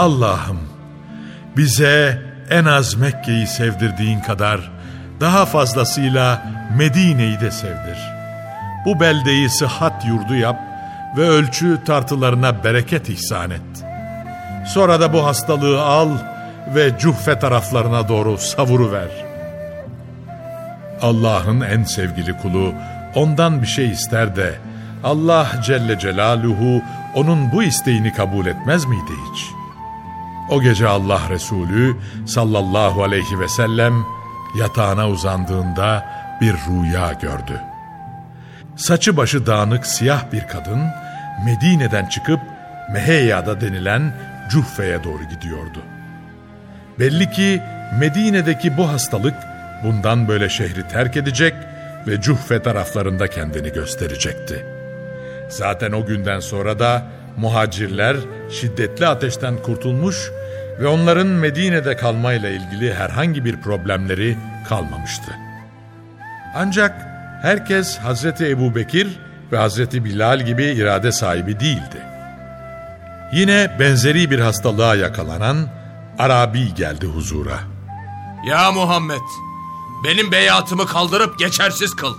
Allah'ım bize en az Mekke'yi sevdirdiğin kadar daha fazlasıyla Medine'yi de sevdir. Bu beldeyi sıhhat yurdu yap ve ölçü tartılarına bereket ihsan et. Sonra da bu hastalığı al ve Cuhfe taraflarına doğru savuru ver. Allah'ın en sevgili kulu ondan bir şey ister de Allah Celle Celaluhu onun bu isteğini kabul etmez miydi hiç?'' O gece Allah Resulü sallallahu aleyhi ve sellem yatağına uzandığında bir rüya gördü. Saçı başı dağınık siyah bir kadın Medine'den çıkıp Meheyya'da denilen Cuhfe'ye doğru gidiyordu. Belli ki Medine'deki bu hastalık bundan böyle şehri terk edecek ve Cuhfe taraflarında kendini gösterecekti. Zaten o günden sonra da muhacirler şiddetli ateşten kurtulmuş ve onların Medine'de kalmayla ilgili herhangi bir problemleri kalmamıştı. Ancak herkes Hazreti Ebu Bekir ve Hazreti Bilal gibi irade sahibi değildi. Yine benzeri bir hastalığa yakalanan Arabi geldi huzura. Ya Muhammed, benim beyatımı kaldırıp geçersiz kıl.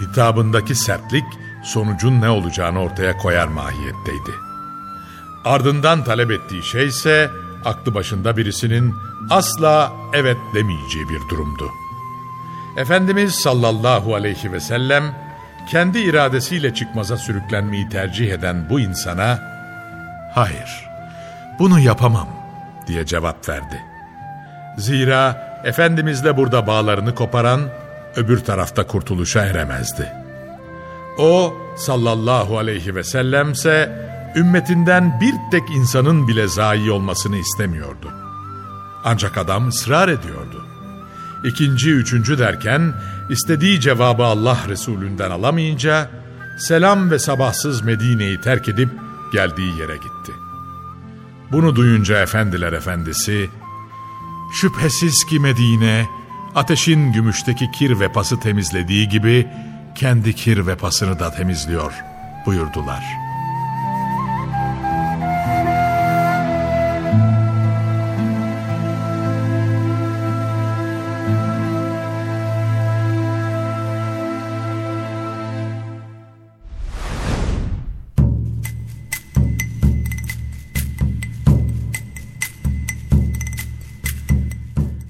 Hitabındaki sertlik sonucun ne olacağını ortaya koyar mahiyetteydi. Ardından talep ettiği şey ise aklı başında birisinin asla evet demeyeceği bir durumdu. Efendimiz sallallahu aleyhi ve sellem kendi iradesiyle çıkmaza sürüklenmeyi tercih eden bu insana hayır bunu yapamam diye cevap verdi. Zira Efendimizle burada bağlarını koparan öbür tarafta kurtuluşa eremezdi. O sallallahu aleyhi ve sellemse ümmetinden bir tek insanın bile zayi olmasını istemiyordu. Ancak adam ısrar ediyordu. İkinci, üçüncü derken istediği cevabı Allah Resulünden alamayınca selam ve sabahsız Medine'yi terk edip geldiği yere gitti. Bunu duyunca efendiler efendisi, şüphesiz ki Medine ateşin gümüşteki kir ve pası temizlediği gibi kendi kir ve pasını da temizliyor buyurdular.''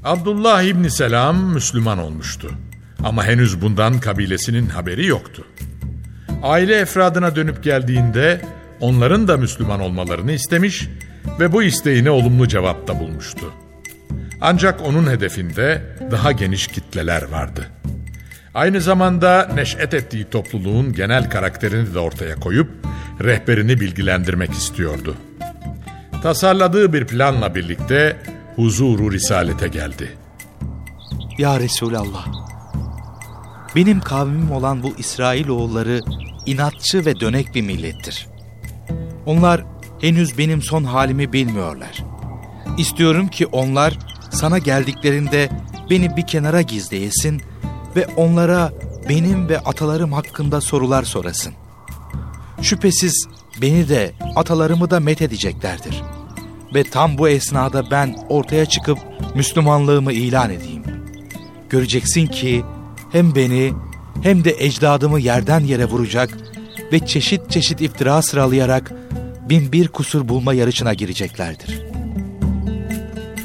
Abdullah İbni Selam Müslüman olmuştu. Ama henüz bundan kabilesinin haberi yoktu. Aile efradına dönüp geldiğinde onların da Müslüman olmalarını istemiş ve bu isteğine olumlu cevapta bulmuştu. Ancak onun hedefinde daha geniş kitleler vardı. Aynı zamanda neş'et ettiği topluluğun genel karakterini de ortaya koyup rehberini bilgilendirmek istiyordu. Tasarladığı bir planla birlikte huzuru risalete geldi. Ya Resulallah, benim kavmim olan bu İsrailoğulları inatçı ve dönek bir millettir. Onlar henüz benim son halimi bilmiyorlar. İstiyorum ki onlar sana geldiklerinde beni bir kenara gizleyesin ve onlara benim ve atalarım hakkında sorular sorasın. Şüphesiz beni de atalarımı da met edeceklerdir. Ve tam bu esnada ben ortaya çıkıp Müslümanlığımı ilan edeyim. Göreceksin ki hem beni hem de ecdadımı yerden yere vuracak ve çeşit çeşit iftira sıralayarak bin bir kusur bulma yarışına gireceklerdir.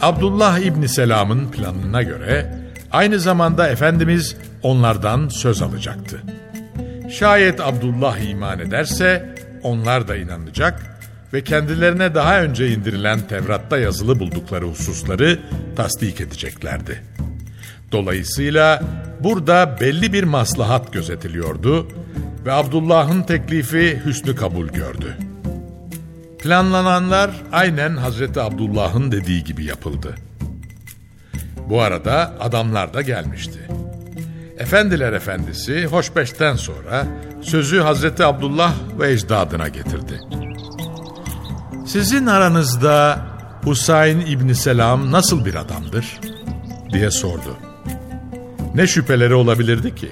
Abdullah İbni Selam'ın planına göre aynı zamanda Efendimiz onlardan söz alacaktı. Şayet Abdullah iman ederse onlar da inanacak ve kendilerine daha önce indirilen Tevrat'ta yazılı buldukları hususları tasdik edeceklerdi. Dolayısıyla burada belli bir maslahat gözetiliyordu ve Abdullah'ın teklifi hüsnü kabul gördü. Planlananlar aynen Hazreti Abdullah'ın dediği gibi yapıldı. Bu arada adamlar da gelmişti. Efendiler efendisi hoşbeşten sonra sözü Hazreti Abdullah ve ecdadına getirdi. Sizin aranızda Husayn İbni Selam nasıl bir adamdır? diye sordu. Ne şüpheleri olabilirdi ki?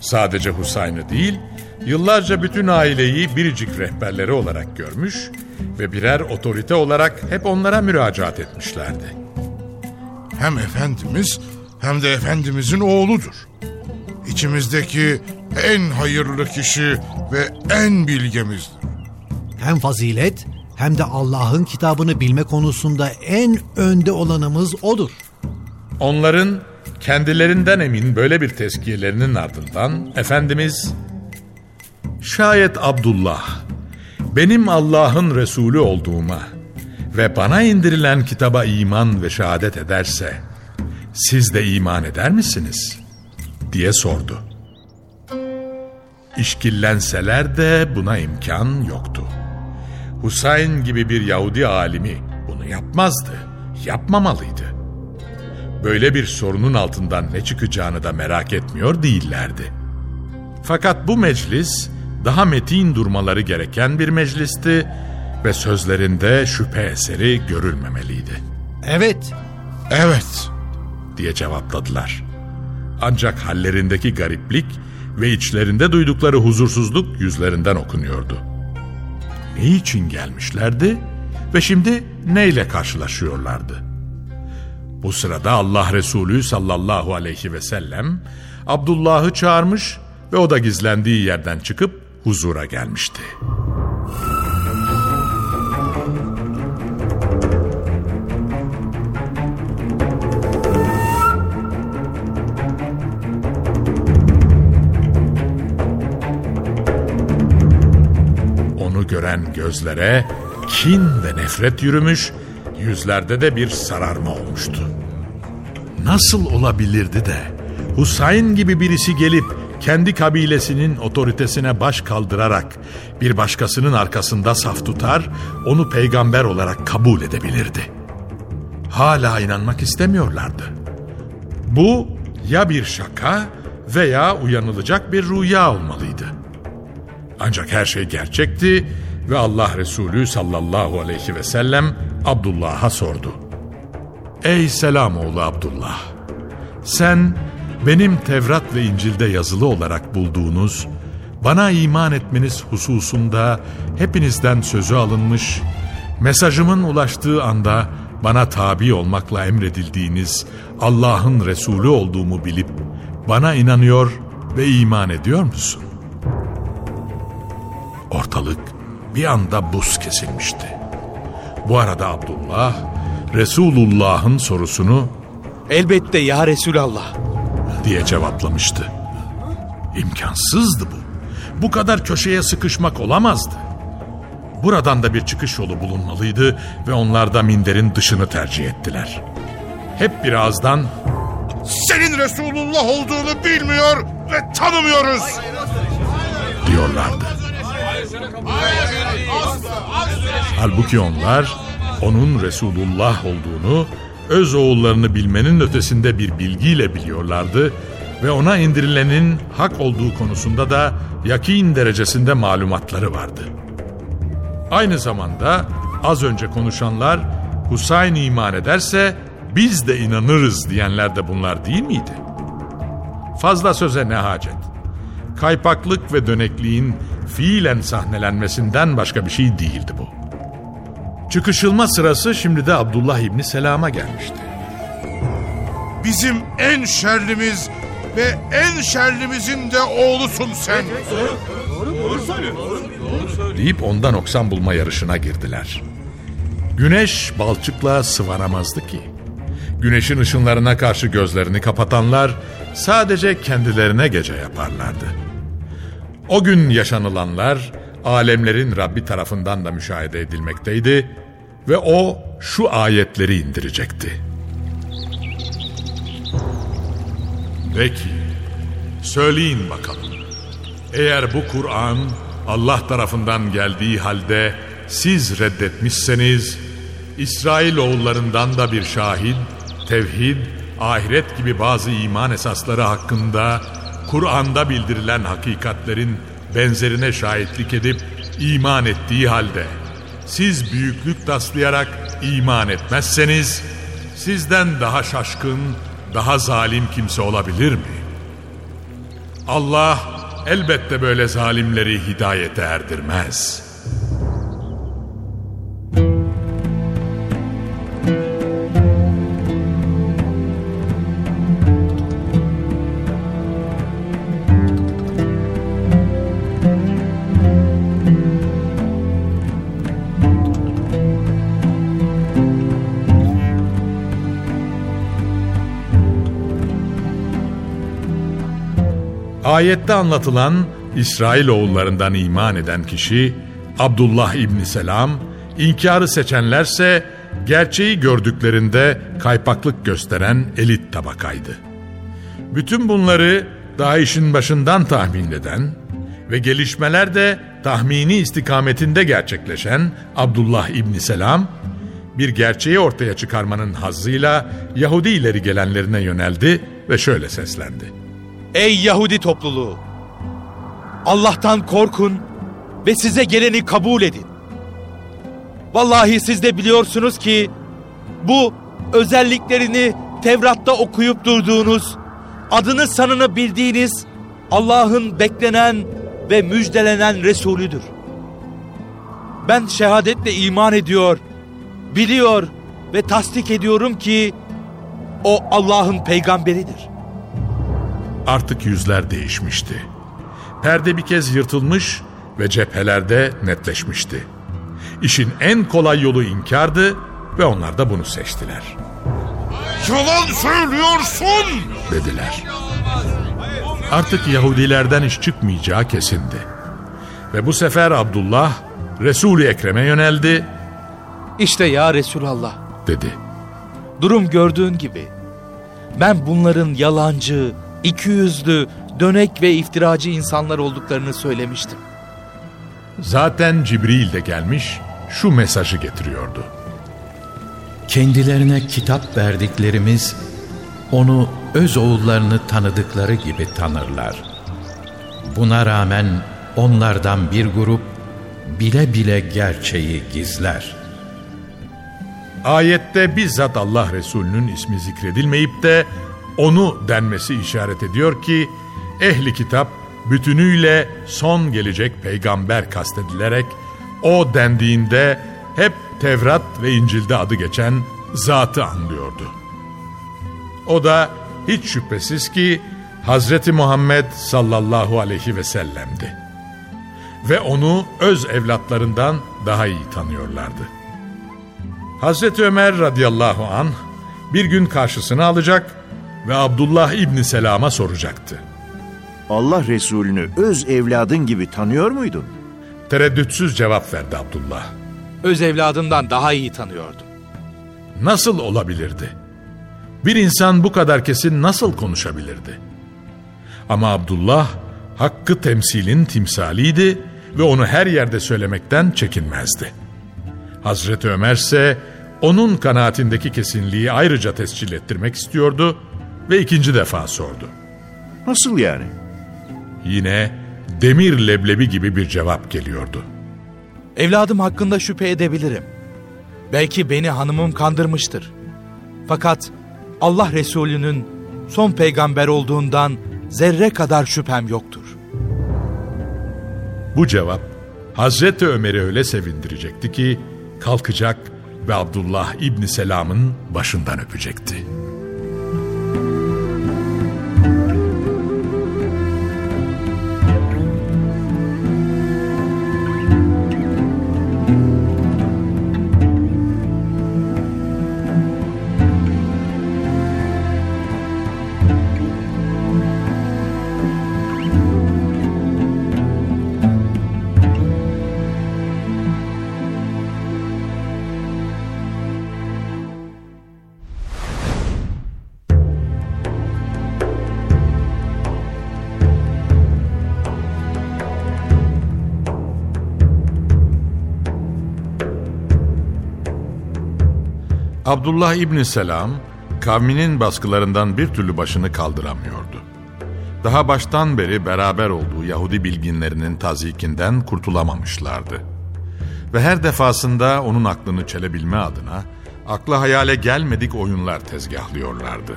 Sadece Husayn'ı değil, yıllarca bütün aileyi biricik rehberleri olarak görmüş ve birer otorite olarak hep onlara müracaat etmişlerdi. Hem Efendimiz hem de Efendimizin oğludur. İçimizdeki en hayırlı kişi ve en bilgemizdir. Hem fazilet hem de Allah'ın kitabını bilme konusunda en önde olanımız odur. Onların kendilerinden emin böyle bir tezkiyelerinin ardından Efendimiz Şayet Abdullah benim Allah'ın Resulü olduğuma ve bana indirilen kitaba iman ve şehadet ederse siz de iman eder misiniz? diye sordu. İşkillenseler de buna imkan yoktu. Husayn gibi bir Yahudi alimi bunu yapmazdı, yapmamalıydı. Böyle bir sorunun altından ne çıkacağını da merak etmiyor değillerdi. Fakat bu meclis daha metin durmaları gereken bir meclisti ve sözlerinde şüphe eseri görülmemeliydi. Evet, Evet, diye cevapladılar. Ancak hallerindeki gariplik ve içlerinde duydukları huzursuzluk yüzlerinden okunuyordu. Ne için gelmişlerdi ve şimdi neyle karşılaşıyorlardı? Bu sırada Allah Resulü sallallahu aleyhi ve sellem Abdullah'ı çağırmış ve o da gizlendiği yerden çıkıp huzura gelmişti. Gören gözlere kin ve nefret yürümüş, yüzlerde de bir sararma olmuştu. Nasıl olabilirdi de Husayn gibi birisi gelip kendi kabilesinin otoritesine baş kaldırarak bir başkasının arkasında saf tutar, onu peygamber olarak kabul edebilirdi. Hala inanmak istemiyorlardı. Bu ya bir şaka veya uyanılacak bir rüya olmalıydı. Ancak her şey gerçekti ve Allah Resulü sallallahu aleyhi ve sellem Abdullah'a sordu. Ey Selamoğlu Abdullah! Sen benim Tevrat ve İncil'de yazılı olarak bulduğunuz, bana iman etmeniz hususunda hepinizden sözü alınmış, mesajımın ulaştığı anda bana tabi olmakla emredildiğiniz Allah'ın Resulü olduğumu bilip bana inanıyor ve iman ediyor musun? Ortalık bir anda buz kesilmişti. Bu arada Abdullah, Resulullah'ın sorusunu Elbette ya Resulallah. diye cevaplamıştı. İmkansızdı bu. Bu kadar köşeye sıkışmak olamazdı. Buradan da bir çıkış yolu bulunmalıydı ve onlar da minderin dışını tercih ettiler. Hep bir ağızdan senin Resulullah olduğunu bilmiyor ve tanımıyoruz. diyorlardı. Halbuki onlar onun Resulullah olduğunu öz oğullarını bilmenin ötesinde bir bilgiyle biliyorlardı ve ona indirilenin hak olduğu konusunda da yakin derecesinde malumatları vardı. Aynı zamanda az önce konuşanlar Husayn iman ederse biz de inanırız diyenler de bunlar değil miydi? Fazla söze ne hacet? Kaypaklık ve dönekliğin fiilen sahnelenmesinden başka bir şey değildi bu. Çıkışılma sırası şimdi de Abdullah İbni Selam'a gelmişti. Bizim en şerlimiz ve en şerlimizin de oğlusun sen. deyip ondan oksan bulma yarışına girdiler. Güneş balçıkla sıvanamazdı ki. Güneşin ışınlarına karşı gözlerini kapatanlar sadece kendilerine gece yaparlardı. O gün yaşanılanlar alemlerin Rabbi tarafından da müşahede edilmekteydi ve o şu ayetleri indirecekti. Peki, söyleyin bakalım. Eğer bu Kur'an Allah tarafından geldiği halde siz reddetmişseniz, İsrail oğullarından da bir şahit, tevhid, ahiret gibi bazı iman esasları hakkında Kur'an'da bildirilen hakikatlerin benzerine şahitlik edip iman ettiği halde siz büyüklük taslayarak iman etmezseniz sizden daha şaşkın, daha zalim kimse olabilir mi? Allah elbette böyle zalimleri hidayete erdirmez. Ayette anlatılan İsrail oğullarından iman eden kişi Abdullah İbni Selam, inkarı seçenlerse gerçeği gördüklerinde kaypaklık gösteren elit tabakaydı. Bütün bunları daha işin başından tahmin eden ve gelişmeler de tahmini istikametinde gerçekleşen Abdullah İbni Selam, bir gerçeği ortaya çıkarmanın hazzıyla Yahudi ileri gelenlerine yöneldi ve şöyle seslendi. Ey Yahudi topluluğu! Allah'tan korkun ve size geleni kabul edin. Vallahi siz de biliyorsunuz ki bu özelliklerini Tevrat'ta okuyup durduğunuz, adını sanını bildiğiniz Allah'ın beklenen ve müjdelenen Resulüdür. Ben şehadetle iman ediyor, biliyor ve tasdik ediyorum ki o Allah'ın peygamberidir. Artık yüzler değişmişti. Perde bir kez yırtılmış ve cephelerde netleşmişti. İşin en kolay yolu inkardı ve onlar da bunu seçtiler. Yalan söylüyorsun. Dediler. Artık Yahudilerden iş çıkmayacağı kesindi. Ve bu sefer Abdullah Resul-i Ekrem'e yöneldi İşte ya Resulallah, dedi. durum gördüğün gibi. Ben bunların yalancı, ikiyüzlü, dönek ve iftiracı insanlar olduklarını söylemiştim. Zaten Cibril de gelmiş şu mesajı getiriyordu. Kendilerine kitap verdiklerimiz onu öz oğullarını tanıdıkları gibi tanırlar. Buna rağmen onlardan bir grup bile bile gerçeği gizler. Ayette bizzat Allah Resulü'nün ismi zikredilmeyip de onu denmesi işaret ediyor ki ehli kitap bütünüyle son gelecek peygamber kastedilerek o dendiğinde hep Tevrat ve İncil'de adı geçen zatı anlıyordu. O da hiç şüphesiz ki Hazreti Muhammed sallallahu aleyhi ve sellem'di. Ve onu öz evlatlarından daha iyi tanıyorlardı. Hazreti Ömer radıyallahu an bir gün karşısına alacak ve Abdullah İbni Selam'a soracaktı. Allah Resulü'nü öz evladın gibi tanıyor muydun? Tereddütsüz cevap verdi Abdullah. Öz evladından daha iyi tanıyordum. Nasıl olabilirdi? Bir insan bu kadar kesin nasıl konuşabilirdi? Ama Abdullah hakkı temsilin timsaliydi ve onu her yerde söylemekten çekinmezdi. Hazreti Ömer ise Onun kanaatindeki kesinliği ayrıca tescil ettirmek istiyordu ve ikinci defa sordu. Nasıl yani? Yine demir leblebi gibi bir cevap geliyordu. Evladım hakkında şüphe edebilirim. Belki beni hanımım kandırmıştır. Fakat Allah Resulü'nün son peygamber olduğundan zerre kadar şüphem yoktur. Bu cevap Hazreti Ömer'i öyle sevindirecekti ki kalkacak ve Abdullah İbni Selam'ın başından öpecekti. Abdullah İbni Selam, kavminin baskılarından bir türlü başını kaldıramıyordu. Daha baştan beri beraber olduğu Yahudi bilginlerinin tazikinden kurtulamamışlardı. Ve her defasında onun aklını çelebilme adına akla hayale gelmedik oyunlar tezgahlıyorlardı.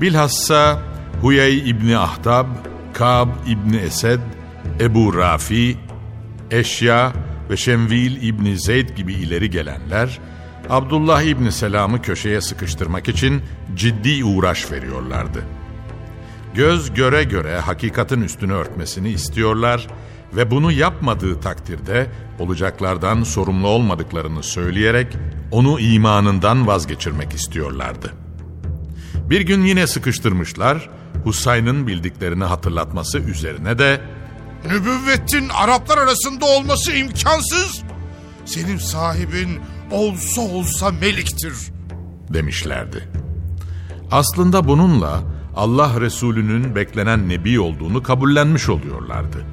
Bilhassa Huyey İbni Ahtab, Kab İbni Esed, Ebu Rafi, Eşya ve Şemvil İbni Zeyd gibi ileri gelenler Abdullah İbni Selam'ı köşeye sıkıştırmak için ciddi uğraş veriyorlardı. Göz göre göre hakikatin üstünü örtmesini istiyorlar ve bunu yapmadığı takdirde olacaklardan sorumlu olmadıklarını söyleyerek onu imanından vazgeçirmek istiyorlardı. Bir gün yine sıkıştırmışlar, Husayn'ın bildiklerini hatırlatması üzerine de Nübüvvetin Araplar arasında olması imkansız. Senin sahibin olsa olsa meliktir. demişlerdi. Aslında bununla Allah Resulü'nün beklenen nebi olduğunu kabullenmiş oluyorlardı.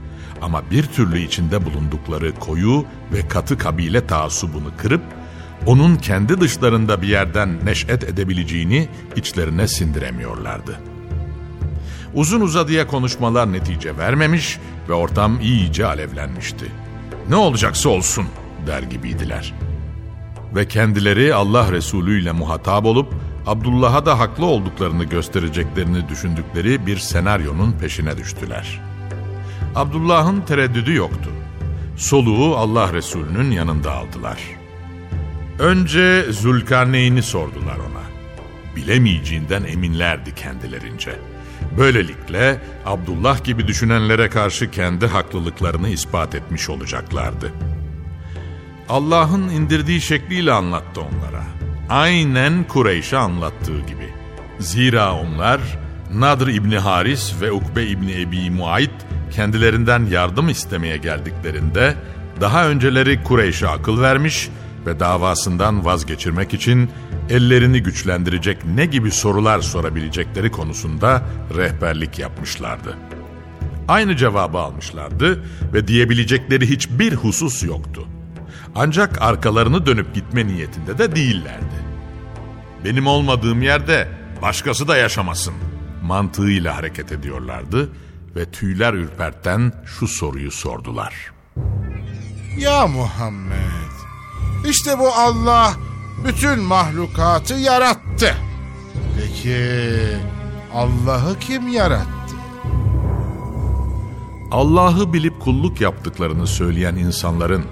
Ama bir türlü içinde bulundukları koyu ve katı kabile taassubunu kırıp onun kendi dışlarında bir yerden neşet edebileceğini içlerine sindiremiyorlardı. Uzun uzadıya konuşmalar netice vermemiş ve ortam iyice alevlenmişti. Ne olacaksa olsun der gibiydiler. Ve kendileri Allah Resulü ile muhatap olup Abdullah'a da haklı olduklarını göstereceklerini düşündükleri bir senaryonun peşine düştüler. Abdullah'ın tereddüdü yoktu. Soluğu Allah Resulü'nün yanında aldılar. Önce Zülkarneyn'i sordular ona. Bilemeyeceğinden eminlerdi kendilerince. Böylelikle Abdullah gibi düşünenlere karşı kendi haklılıklarını ispat etmiş olacaklardı. Allah'ın indirdiği şekliyle anlattı onlara. Aynen Kureyş'e anlattığı gibi. Zira onlar Nadr İbni Haris ve Ukbe İbni Ebi Muayt kendilerinden yardım istemeye geldiklerinde daha önceleri Kureyş'e akıl vermiş ve davasından vazgeçirmek için ellerini güçlendirecek ne gibi sorular sorabilecekleri konusunda rehberlik yapmışlardı. Aynı cevabı almışlardı ve diyebilecekleri hiçbir husus yoktu. Ancak arkalarını dönüp gitme niyetinde de değillerdi. Benim olmadığım yerde başkası da yaşamasın mantığıyla hareket ediyorlardı ve tüyler ürperten şu soruyu sordular. Ya Muhammed, işte bu Allah bütün mahlukatı yarattı. Peki Allah'ı kim yarattı? Allah'ı bilip kulluk yaptıklarını söyleyen insanların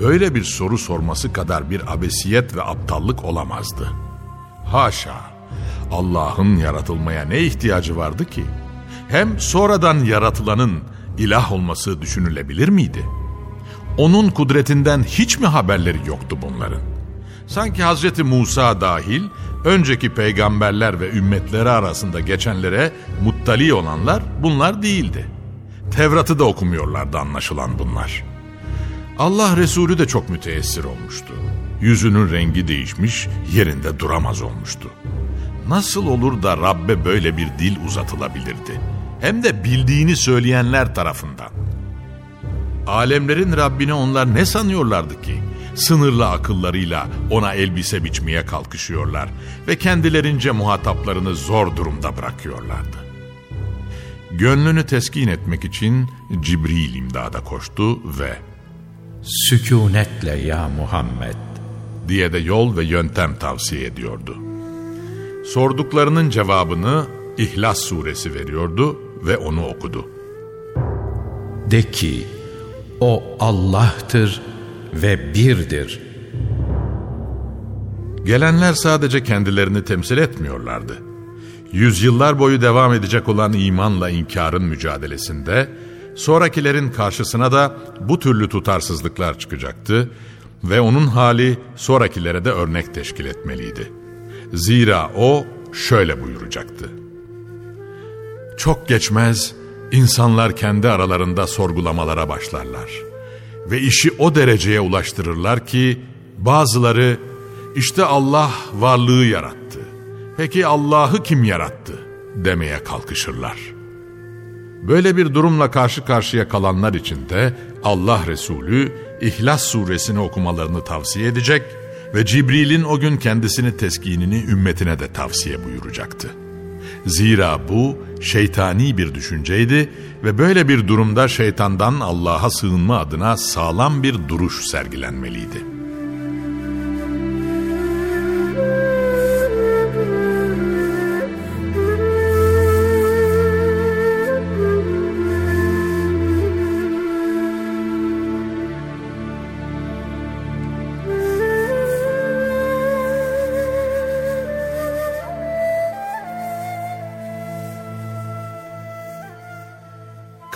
böyle bir soru sorması kadar bir abesiyet ve aptallık olamazdı. Haşa, Allah'ın yaratılmaya ne ihtiyacı vardı ki? Hem sonradan yaratılanın ilah olması düşünülebilir miydi? Onun kudretinden hiç mi haberleri yoktu bunların? Sanki Hazreti Musa dahil önceki peygamberler ve ümmetleri arasında geçenlere muttali olanlar bunlar değildi. Tevrat'ı da okumuyorlardı anlaşılan bunlar. Allah Resulü de çok müteessir olmuştu. Yüzünün rengi değişmiş, yerinde duramaz olmuştu. Nasıl olur da Rabbe böyle bir dil uzatılabilirdi? Hem de bildiğini söyleyenler tarafından. Alemlerin Rabbini onlar ne sanıyorlardı ki? sınırlı akıllarıyla ona elbise biçmeye kalkışıyorlar ve kendilerince muhataplarını zor durumda bırakıyorlardı. Gönlünü teskin etmek için Cibril imdada koştu ve Sükunetle ya Muhammed. diye de yol ve yöntem tavsiye ediyordu. Sorduklarının cevabını İhlas suresi veriyordu ve onu okudu. De ki, o Allah'tır ve birdir. Gelenler sadece kendilerini temsil etmiyorlardı. Yüzyıllar boyu devam edecek olan imanla inkarın mücadelesinde, sonrakilerin karşısına da bu türlü tutarsızlıklar çıkacaktı ve onun hali sonrakilere de örnek teşkil etmeliydi. Zira o şöyle buyuracaktı. Çok geçmez, insanlar kendi aralarında sorgulamalara başlarlar. Ve işi o dereceye ulaştırırlar ki, bazıları, işte Allah varlığı yarattı. Peki Allah'ı kim yarattı? demeye kalkışırlar. Böyle bir durumla karşı karşıya kalanlar için de Allah Resulü İhlas suresini okumalarını tavsiye edecek ve Cibril'in o gün kendisini teskinini ümmetine de tavsiye buyuracaktı. Zira bu şeytani bir düşünceydi ve böyle bir durumda şeytandan Allah'a sığınma adına sağlam bir duruş sergilenmeliydi.